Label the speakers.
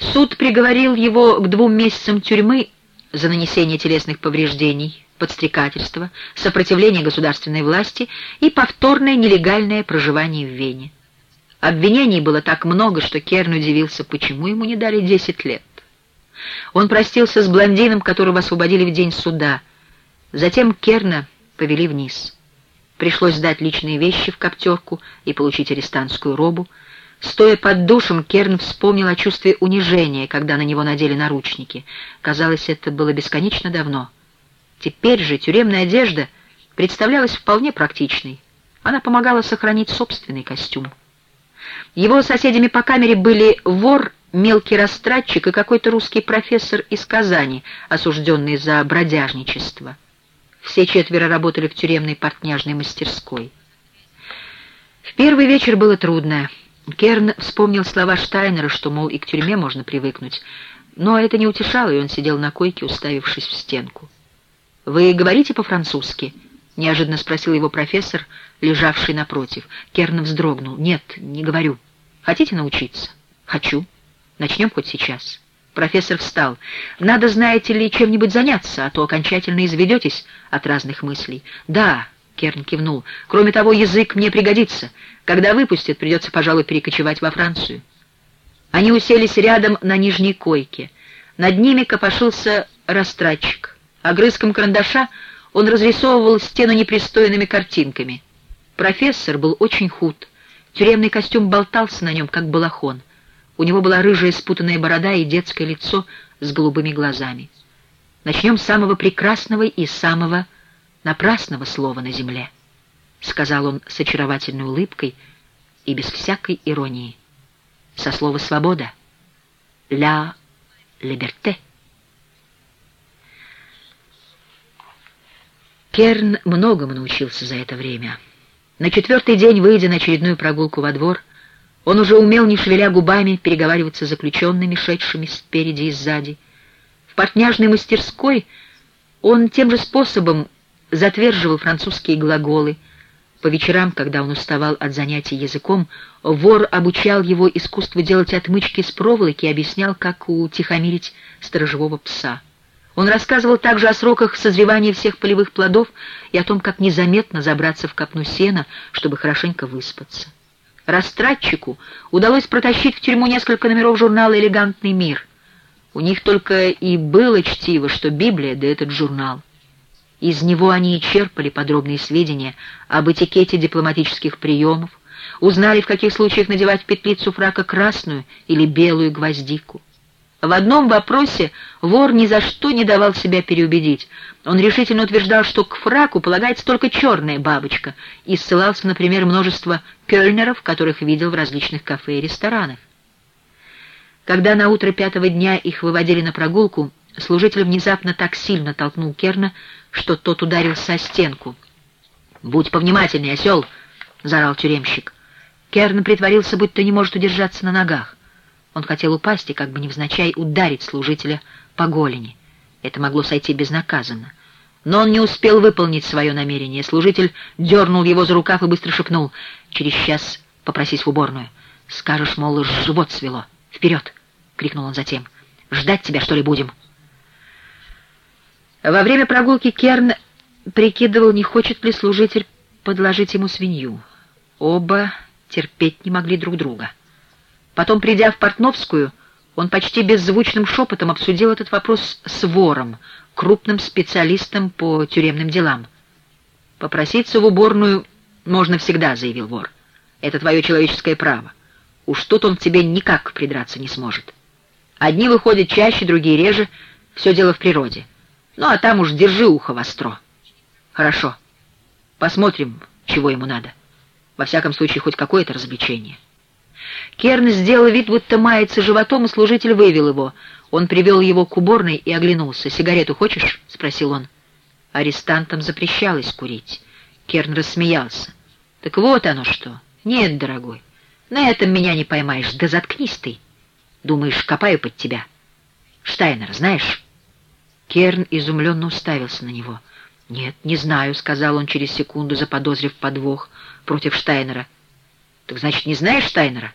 Speaker 1: Суд приговорил его к двум месяцам тюрьмы за нанесение телесных повреждений, подстрекательство, сопротивление государственной власти и повторное нелегальное проживание в Вене. Обвинений было так много, что Керн удивился, почему ему не дали 10 лет. Он простился с блондином, которого освободили в день суда. Затем Керна повели вниз. Пришлось сдать личные вещи в коптерку и получить арестантскую робу. Стоя под душем, Керн вспомнил о чувстве унижения, когда на него надели наручники. Казалось, это было бесконечно давно. Теперь же тюремная одежда представлялась вполне практичной. Она помогала сохранить собственный костюм. Его соседями по камере были вор, мелкий растратчик и какой-то русский профессор из Казани, осужденный за бродяжничество. Все четверо работали в тюремной портняжной мастерской. В первый вечер было трудно. Керн вспомнил слова Штайнера, что, мол, и к тюрьме можно привыкнуть, но это не утешало, и он сидел на койке, уставившись в стенку. «Вы говорите по-французски?» — неожиданно спросил его профессор, лежавший напротив. Керн вздрогнул. «Нет, не говорю. Хотите научиться?» «Хочу. Начнем хоть сейчас». Профессор встал. «Надо, знаете ли, чем-нибудь заняться, а то окончательно изведетесь от разных мыслей». «Да», — Керн кивнул. «Кроме того, язык мне пригодится. Когда выпустят, придется, пожалуй, перекочевать во Францию». Они уселись рядом на нижней койке. Над ними копошился растратчик. Огрызком карандаша он разрисовывал стену непристойными картинками. Профессор был очень худ. Тюремный костюм болтался на нем, как балахон. У него была рыжая спутанная борода и детское лицо с голубыми глазами. Начнем с самого прекрасного и самого напрасного слова на земле, — сказал он с очаровательной улыбкой и без всякой иронии. Со слова «свобода» — «ля либерте». Керн многому научился за это время. На четвертый день, выйдя на очередную прогулку во двор, он уже умел, не шевеля губами, переговариваться с заключенными, шедшими спереди и сзади. В портняжной мастерской он тем же способом затверживал французские глаголы. По вечерам, когда он уставал от занятий языком, вор обучал его искусству делать отмычки с проволоки и объяснял, как утихомирить сторожевого пса. Он рассказывал также о сроках созревания всех полевых плодов и о том, как незаметно забраться в копну сена, чтобы хорошенько выспаться. Растратчику удалось протащить в тюрьму несколько номеров журнала «Элегантный мир». У них только и было чтиво, что Библия, да этот журнал. Из него они и черпали подробные сведения об этикете дипломатических приемов, узнали, в каких случаях надевать петлицу фрака красную или белую гвоздику. В одном вопросе вор ни за что не давал себя переубедить. Он решительно утверждал, что к фраку полагается только черная бабочка, и ссылался, например, множество кёльнеров, которых видел в различных кафе и ресторанах. Когда на утро пятого дня их выводили на прогулку, служитель внезапно так сильно толкнул Керна, что тот ударился о стенку. «Будь повнимательней, осел!» — заорал тюремщик. Керн притворился, будто не может удержаться на ногах. Он хотел упасть и как бы невзначай ударить служителя по голени. Это могло сойти безнаказанно. Но он не успел выполнить свое намерение. Служитель дернул его за рукав и быстро шепнул. «Через час попросись в уборную. Скажешь, мол, живот свело. Вперед!» — крикнул он затем. «Ждать тебя, что ли, будем?» Во время прогулки Керн прикидывал, не хочет ли служитель подложить ему свинью. Оба терпеть не могли друг друга. Потом, придя в Портновскую, он почти беззвучным шепотом обсудил этот вопрос с вором, крупным специалистом по тюремным делам. «Попроситься в уборную можно всегда», — заявил вор. «Это твое человеческое право. Уж тут он к тебе никак придраться не сможет. Одни выходят чаще, другие реже. Все дело в природе. Ну, а там уж держи ухо востро». «Хорошо. Посмотрим, чего ему надо. Во всяком случае, хоть какое-то развлечение». Керн сделал вид, будто мается животом, и служитель вывел его. Он привел его к уборной и оглянулся. «Сигарету хочешь?» — спросил он. Арестантам запрещалось курить. Керн рассмеялся. «Так вот оно что. Нет, дорогой, на этом меня не поймаешь. Да заткнись ты. Думаешь, копаю под тебя. Штайнер, знаешь?» Керн изумленно уставился на него. «Нет, не знаю», — сказал он через секунду, заподозрив подвох против Штайнера. «Так значит, не знаешь Штайнера?»